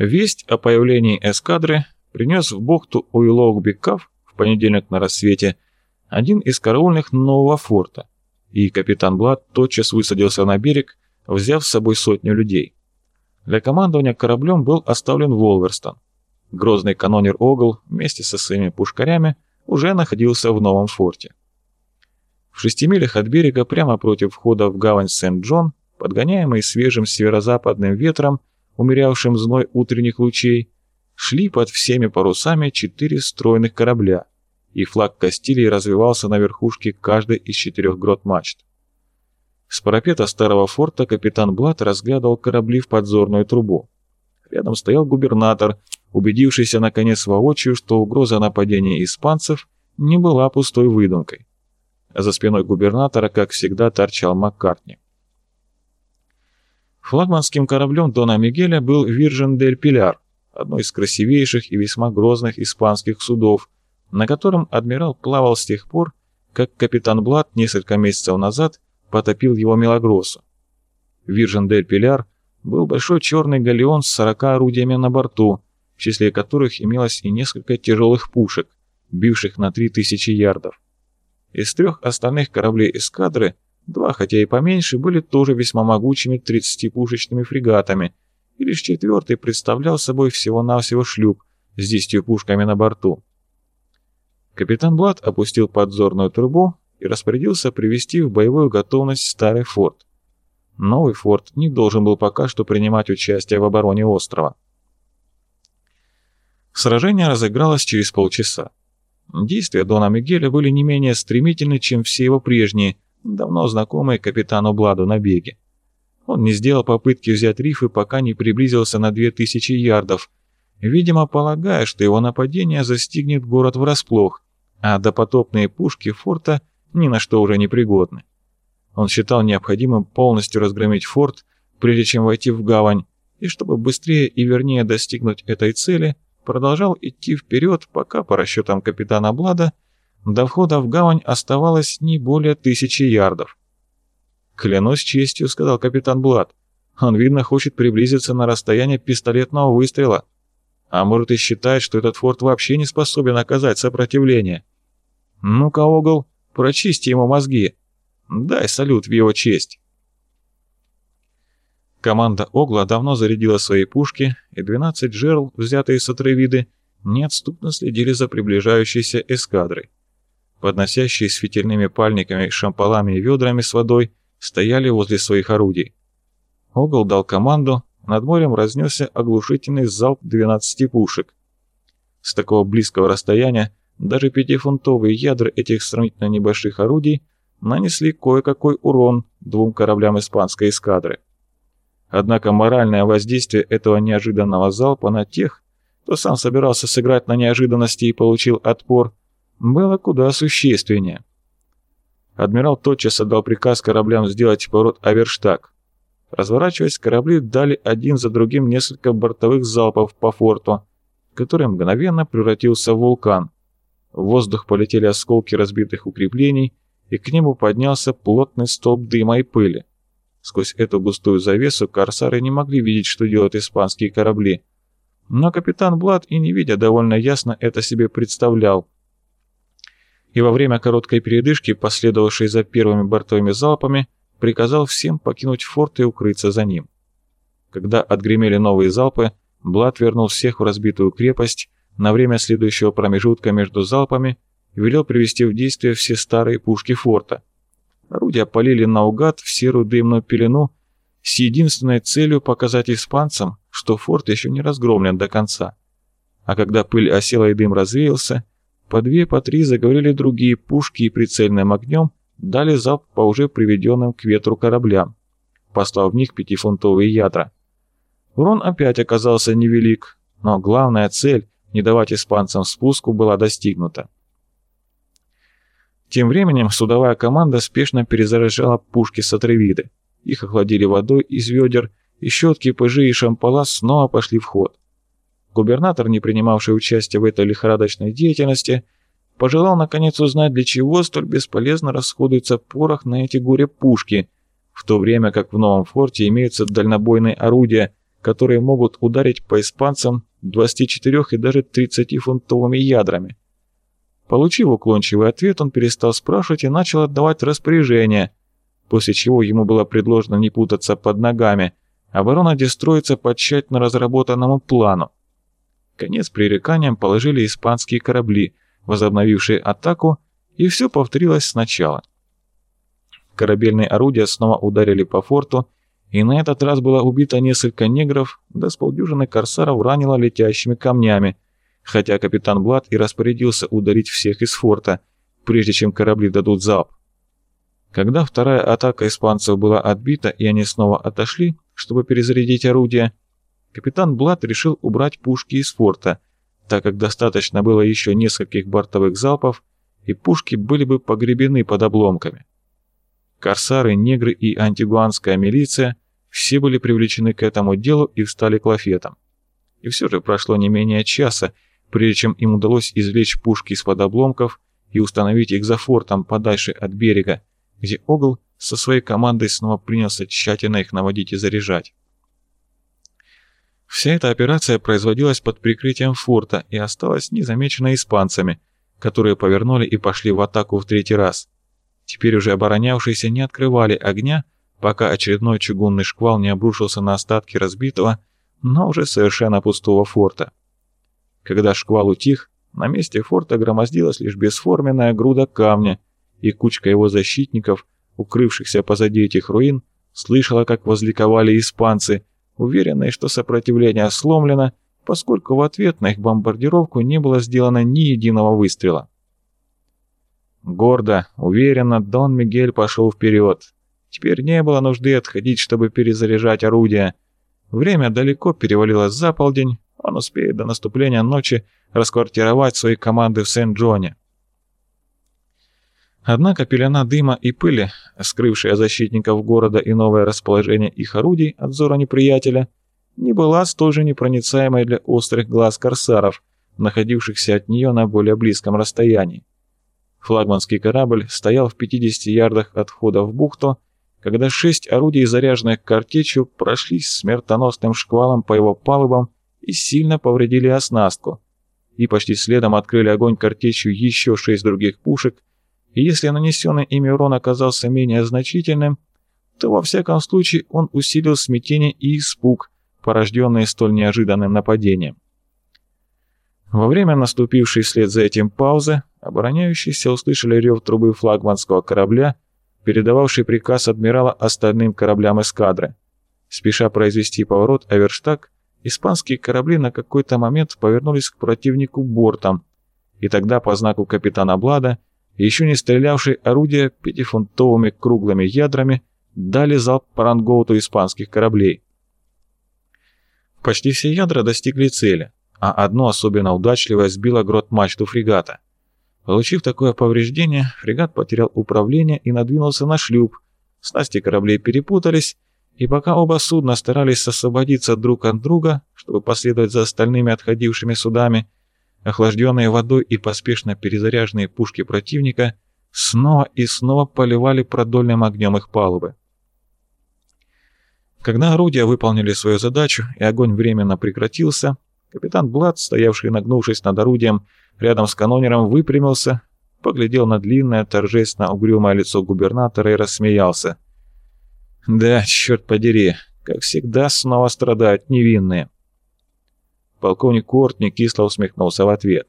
Весть о появлении эскадры принес в бухту Уиллоук-Беккав в понедельник на рассвете один из караульных нового форта, и капитан Блад тотчас высадился на берег, взяв с собой сотню людей. Для командования кораблем был оставлен Волверстон. Грозный канонер Огл вместе со своими пушкарями уже находился в новом форте. В шести милях от берега, прямо против входа в гавань Сент-Джон, подгоняемый свежим северо-западным ветром, умерявшим зной утренних лучей, шли под всеми парусами четыре стройных корабля, и флаг Кастилии развивался на верхушке каждой из четырех грот мачт. С парапета старого форта капитан Блат разглядывал корабли в подзорную трубу. Рядом стоял губернатор, убедившийся наконец воочию, что угроза нападения испанцев не была пустой выдумкой. За спиной губернатора, как всегда, торчал Маккартни. Флагманским кораблем Дона Мигеля был Виржин дель Пиляр, одно из красивейших и весьма грозных испанских судов, на котором адмирал плавал с тех пор, как капитан Блад несколько месяцев назад потопил его Мелагросу. Виржин дель Пиляр был большой черный галеон с 40 орудиями на борту, в числе которых имелось и несколько тяжелых пушек, бивших на 3000 ярдов. Из трех остальных кораблей эскадры, два, хотя и поменьше, были тоже весьма могучими 30-пушечными фрегатами, и лишь четвертый представлял собой всего-навсего шлюп с 10 пушками на борту. Капитан Блад опустил подзорную трубу и распорядился привести в боевую готовность старый форт. Новый форт не должен был пока что принимать участие в обороне острова. Сражение разыгралось через полчаса. Действия Дона Мигеля были не менее стремительны, чем все его прежние, давно знакомые капитану Бладу на беге. Он не сделал попытки взять рифы, пока не приблизился на 2000 ярдов, видимо, полагая, что его нападение застигнет город врасплох, а допотопные пушки форта ни на что уже не пригодны. Он считал необходимым полностью разгромить форт, прежде чем войти в гавань, и чтобы быстрее и вернее достигнуть этой цели – продолжал идти вперед, пока, по расчетам капитана Блада, до входа в гавань оставалось не более тысячи ярдов. «Клянусь честью», — сказал капитан Блад. «Он, видно, хочет приблизиться на расстояние пистолетного выстрела. А может и считает, что этот форт вообще не способен оказать сопротивление. Ну-ка, Огл, прочисти ему мозги. Дай салют в его честь». Команда Огла давно зарядила свои пушки, и 12 жерл, взятые с отрывиды, неотступно следили за приближающейся эскадрой. Подносящие с фитильными пальниками, шампалами и ведрами с водой стояли возле своих орудий. Огл дал команду, над морем разнесся оглушительный залп 12 пушек. С такого близкого расстояния даже пятифунтовые ядра этих сравнительно небольших орудий нанесли кое-какой урон двум кораблям испанской эскадры. Однако моральное воздействие этого неожиданного залпа на тех, кто сам собирался сыграть на неожиданности и получил отпор, было куда существеннее. Адмирал тотчас отдал приказ кораблям сделать поворот Аверштаг. Разворачиваясь, корабли дали один за другим несколько бортовых залпов по форту, который мгновенно превратился в вулкан. В воздух полетели осколки разбитых укреплений, и к нему поднялся плотный столб дыма и пыли. Сквозь эту густую завесу корсары не могли видеть, что делают испанские корабли. Но капитан Блад и не видя довольно ясно это себе представлял. И во время короткой передышки, последовавшей за первыми бортовыми залпами, приказал всем покинуть форт и укрыться за ним. Когда отгремели новые залпы, Блад вернул всех в разбитую крепость на время следующего промежутка между залпами и велел привести в действие все старые пушки форта – Орудия полили наугад в серую дымную пелену с единственной целью показать испанцам, что форт еще не разгромлен до конца. А когда пыль осела и дым развеялся, по две, по три заговорили другие пушки и прицельным огнем дали залп по уже приведенным к ветру кораблям, послав в них пятифунтовые ядра. Урон опять оказался невелик, но главная цель – не давать испанцам спуску была достигнута. Тем временем судовая команда спешно перезаряжала пушки с отрывиды. Их охладили водой из ведер, и щетки, пыжи и шампала снова пошли в ход. Губернатор, не принимавший участие в этой лихорадочной деятельности, пожелал наконец узнать, для чего столь бесполезно расходуется порох на эти горе-пушки, в то время как в новом форте имеются дальнобойные орудия, которые могут ударить по испанцам 24 и даже 30-фунтовыми ядрами. Получив уклончивый ответ, он перестал спрашивать и начал отдавать распоряжения, после чего ему было предложено не путаться под ногами, а оборона строится по тщательно разработанному плану. Конец пререканиям положили испанские корабли, возобновившие атаку, и все повторилось сначала. Корабельные орудия снова ударили по форту, и на этот раз было убито несколько негров, да с полдюжины корсаров ранило летящими камнями – хотя капитан Блад и распорядился ударить всех из форта, прежде чем корабли дадут залп. Когда вторая атака испанцев была отбита и они снова отошли, чтобы перезарядить орудие, капитан Блад решил убрать пушки из форта, так как достаточно было еще нескольких бортовых залпов, и пушки были бы погребены под обломками. Корсары, негры и антигуанская милиция все были привлечены к этому делу и встали к лафетам. И все же прошло не менее часа, прежде чем им удалось извлечь пушки из-под обломков и установить их за фортом подальше от берега, где Огл со своей командой снова принялся тщательно их наводить и заряжать. Вся эта операция производилась под прикрытием форта и осталась незамеченной испанцами, которые повернули и пошли в атаку в третий раз. Теперь уже оборонявшиеся не открывали огня, пока очередной чугунный шквал не обрушился на остатки разбитого, но уже совершенно пустого форта. Когда шквал утих, на месте форта громоздилась лишь бесформенная груда камня, и кучка его защитников, укрывшихся позади этих руин, слышала, как возликовали испанцы, уверенные, что сопротивление сломлено, поскольку в ответ на их бомбардировку не было сделано ни единого выстрела. Гордо, уверенно Дон Мигель пошел вперед. Теперь не было нужды отходить, чтобы перезаряжать орудия. Время далеко перевалило за полдень, он успеет до наступления ночи расквартировать свои команды в Сент-Джоне. Однако пелена дыма и пыли, скрывшая защитников города и новое расположение их орудий от взора неприятеля, не была столь же непроницаемой для острых глаз корсаров, находившихся от нее на более близком расстоянии. Флагманский корабль стоял в 50 ярдах от входа в бухту, когда шесть орудий, заряженных картечью, прошлись смертоносным шквалом по его палубам и сильно повредили оснастку, и почти следом открыли огонь картечью еще шесть других пушек, и если нанесенный ими урон оказался менее значительным, то во всяком случае он усилил смятение и испуг, порожденные столь неожиданным нападением. Во время наступившей вслед за этим паузы, обороняющиеся услышали рев трубы флагманского корабля, передававший приказ адмирала остальным кораблям эскадры. Спеша произвести поворот, Аверштаг испанские корабли на какой-то момент повернулись к противнику бортом, и тогда по знаку капитана Блада еще не стрелявшие орудия пятифунтовыми круглыми ядрами дали залп по рангоуту испанских кораблей. Почти все ядра достигли цели, а одно особенно удачливое сбило грот мачту фрегата. Получив такое повреждение, фрегат потерял управление и надвинулся на шлюп, снасти кораблей перепутались, и пока оба судна старались освободиться друг от друга, чтобы последовать за остальными отходившими судами, охлажденные водой и поспешно перезаряженные пушки противника снова и снова поливали продольным огнем их палубы. Когда орудия выполнили свою задачу и огонь временно прекратился, капитан Блад, стоявший нагнувшись над орудием рядом с канонером, выпрямился, поглядел на длинное, торжественно угрюмое лицо губернатора и рассмеялся – да, черт подери, как всегда снова страдают невинные. Полковник Кортни кисло усмехнулся в ответ.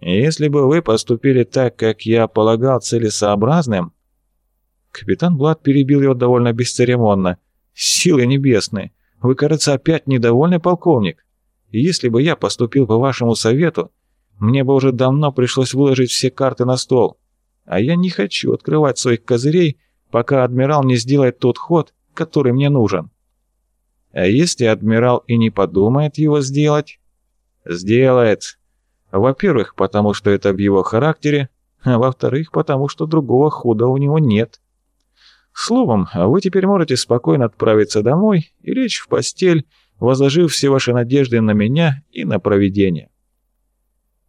«Если бы вы поступили так, как я полагал целесообразным...» Капитан Блад перебил его довольно бесцеремонно. «Силы небесные! Вы, кажется, опять недовольный полковник. Если бы я поступил по вашему совету, мне бы уже давно пришлось выложить все карты на стол. А я не хочу открывать своих козырей пока адмирал не сделает тот ход, который мне нужен. А если адмирал и не подумает его сделать? Сделает. Во-первых, потому что это в его характере, а во-вторых, потому что другого хода у него нет. Словом, вы теперь можете спокойно отправиться домой и лечь в постель, возложив все ваши надежды на меня и на провидение.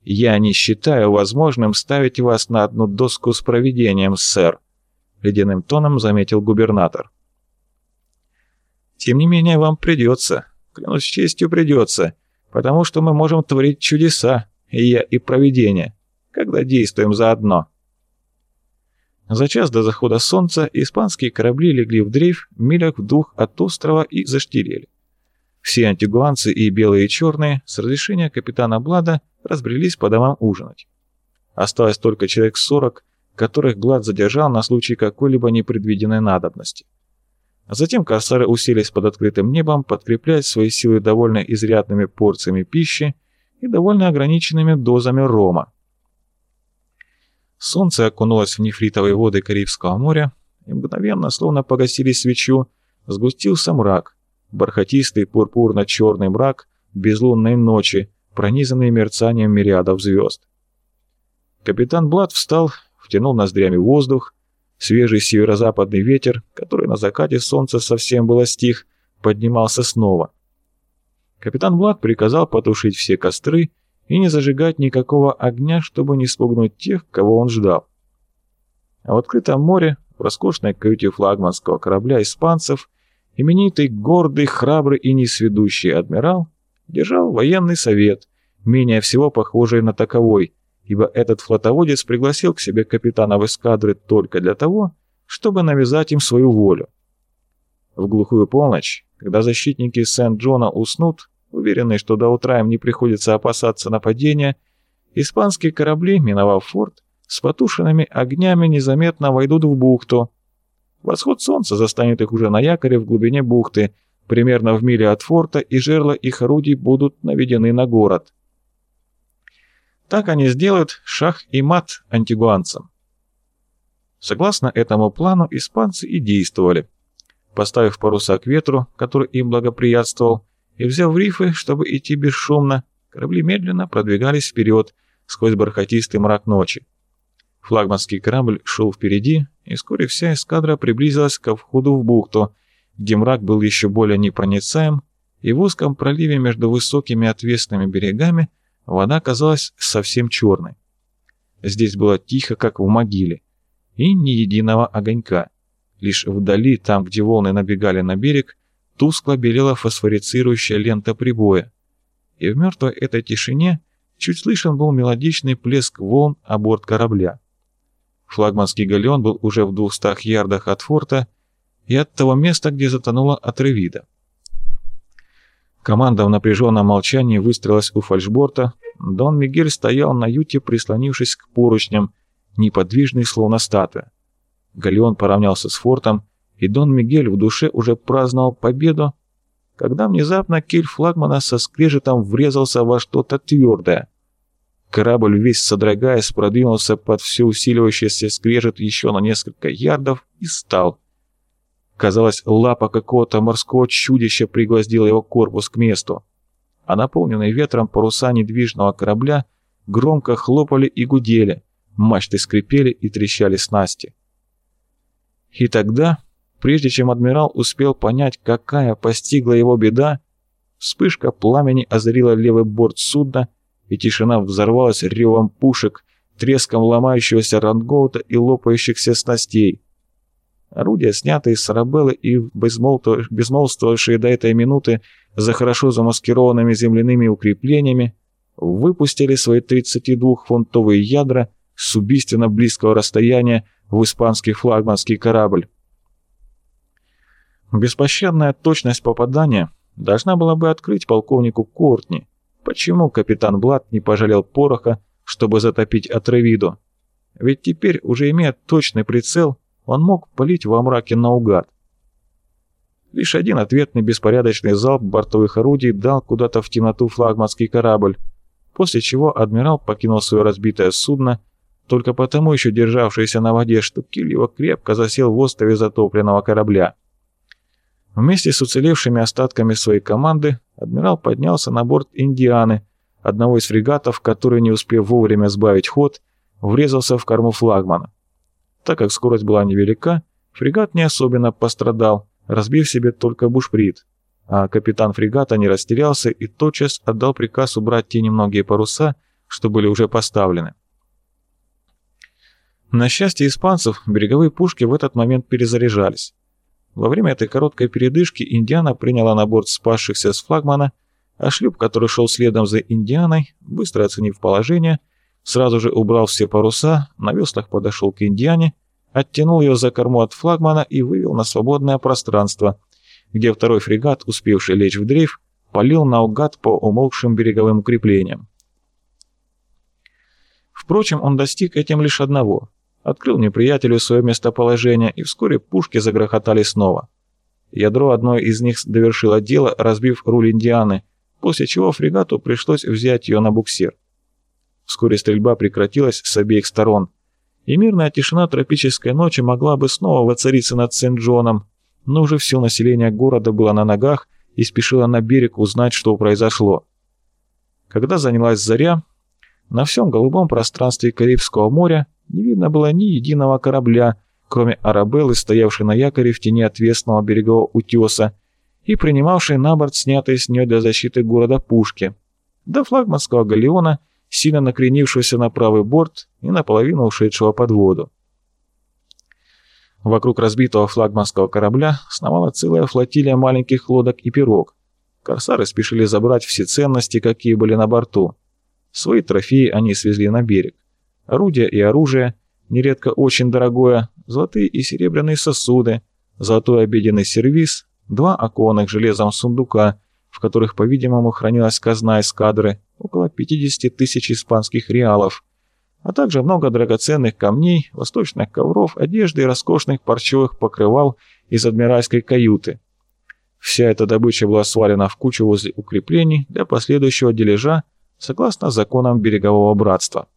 Я не считаю возможным ставить вас на одну доску с провидением, сэр ледяным тоном заметил губернатор. «Тем не менее, вам придется, Клянусь честью придется, потому что мы можем творить чудеса, и я, и провидение, когда действуем заодно. За час до захода солнца испанские корабли легли в дрейф милях в двух от острова и заштирели. Все антигуанцы и белые и черные с разрешения капитана Блада разбрелись по домам ужинать. Осталось только человек сорок, которых Блад задержал на случай какой-либо непредвиденной надобности. А затем корсары уселись под открытым небом подкреплять свои силы довольно изрядными порциями пищи и довольно ограниченными дозами рома. Солнце окунулось в нефритовые воды Карибского моря, и мгновенно, словно погасили свечу, сгустился мрак, бархатистый пурпурно-черный мрак безлунной ночи, пронизанный мерцанием мириадов звезд. Капитан Блад встал, втянул ноздрями воздух, свежий северо-западный ветер, который на закате солнца совсем было стих, поднимался снова. Капитан Блад приказал потушить все костры и не зажигать никакого огня, чтобы не спугнуть тех, кого он ждал. А в открытом море, в роскошной каюте флагманского корабля испанцев, именитый, гордый, храбрый и несведущий адмирал держал военный совет, менее всего похожий на таковой, ибо этот флотоводец пригласил к себе капитанов эскадры только для того, чтобы навязать им свою волю. В глухую полночь, когда защитники Сент-Джона уснут, уверенные, что до утра им не приходится опасаться нападения, испанские корабли, миновав форт, с потушенными огнями незаметно войдут в бухту. Восход солнца застанет их уже на якоре в глубине бухты, примерно в миле от форта, и жерла их орудий будут наведены на город. Так они сделают шах и мат антигуанцам. Согласно этому плану, испанцы и действовали. Поставив паруса к ветру, который им благоприятствовал, и, взяв рифы, чтобы идти бесшумно, корабли медленно продвигались вперед сквозь бархатистый мрак ночи. Флагманский корабль шел впереди, и вскоре вся эскадра приблизилась ко входу в бухту, где мрак был еще более непроницаем, и в узком проливе между высокими отвесными берегами вода казалась совсем черной. Здесь было тихо, как в могиле, и ни единого огонька. Лишь вдали, там, где волны набегали на берег, тускло белела фосфорицирующая лента прибоя, и в мертвой этой тишине чуть слышен был мелодичный плеск волн о борт корабля. Флагманский галеон был уже в двухстах ярдах от форта и от того места, где затонула Атревида. Команда в напряженном молчании выстроилась у фальшборта. Дон Мигель стоял на юте, прислонившись к поручням, неподвижный, словно статуя. Галеон поравнялся с фортом, и Дон Мигель в душе уже праздновал победу, когда внезапно киль флагмана со скрежетом врезался во что-то твердое. Корабль весь содрогаясь продвинулся под все усиливающийся скрежет еще на несколько ярдов и стал. Казалось, лапа какого-то морского чудища пригвоздила его корпус к месту, а наполненные ветром паруса недвижного корабля громко хлопали и гудели, мачты скрипели и трещали снасти. И тогда Прежде чем адмирал успел понять, какая постигла его беда, вспышка пламени озарила левый борт судна, и тишина взорвалась ревом пушек, треском ломающегося рангоута и лопающихся снастей. Орудия, снятые с Арабеллы и безмолвствовавшие до этой минуты за хорошо замаскированными земляными укреплениями, выпустили свои 32-фунтовые ядра с убийственно близкого расстояния в испанский флагманский корабль. Беспощадная точность попадания должна была бы открыть полковнику Кортни, почему капитан Блад не пожалел пороха, чтобы затопить Атревиду. Ведь теперь, уже имея точный прицел, он мог палить во мраке наугад. Лишь один ответный беспорядочный залп бортовых орудий дал куда-то в темноту флагманский корабль, после чего адмирал покинул свое разбитое судно, только потому еще державшееся на воде, что киль его крепко засел в острове затопленного корабля. Вместе с уцелевшими остатками своей команды адмирал поднялся на борт «Индианы», одного из фрегатов, который, не успев вовремя сбавить ход, врезался в корму флагмана. Так как скорость была невелика, фрегат не особенно пострадал, разбив себе только бушприт, а капитан фрегата не растерялся и тотчас отдал приказ убрать те немногие паруса, что были уже поставлены. На счастье испанцев, береговые пушки в этот момент перезаряжались. Во время этой короткой передышки Индиана приняла на борт спасшихся с флагмана, а шлюп, который шел следом за Индианой, быстро оценив положение, сразу же убрал все паруса, на веслах подошел к Индиане, оттянул ее за корму от флагмана и вывел на свободное пространство, где второй фрегат, успевший лечь в дрейф, полил наугад по умолкшим береговым укреплениям. Впрочем, он достиг этим лишь одного. Открыл неприятелю свое местоположение, и вскоре пушки загрохотали снова. Ядро одной из них довершило дело, разбив руль Индианы, после чего фрегату пришлось взять ее на буксир. Вскоре стрельба прекратилась с обеих сторон, и мирная тишина тропической ночи могла бы снова воцариться над Сент-Джоном, но уже все население города было на ногах и спешило на берег узнать, что произошло. Когда занялась заря, на всем голубом пространстве Карибского моря не видно было ни единого корабля, кроме Арабеллы, стоявшей на якоре в тени отвесного берегового утеса и принимавшей на борт снятые с нее для защиты города пушки, до флагманского галеона, сильно накренившегося на правый борт и наполовину ушедшего под воду. Вокруг разбитого флагманского корабля сновала целая флотилия маленьких лодок и пирог. Корсары спешили забрать все ценности, какие были на борту. Свои трофеи они свезли на берег. Орудия и оружие, нередко очень дорогое, золотые и серебряные сосуды, золотой обеденный сервиз, два оконных железом сундука, в которых, по-видимому, хранилась казна эскадры, около 50 тысяч испанских реалов, а также много драгоценных камней, восточных ковров, одежды и роскошных парчевых покрывал из адмиральской каюты. Вся эта добыча была свалена в кучу возле укреплений для последующего дележа согласно законам берегового братства.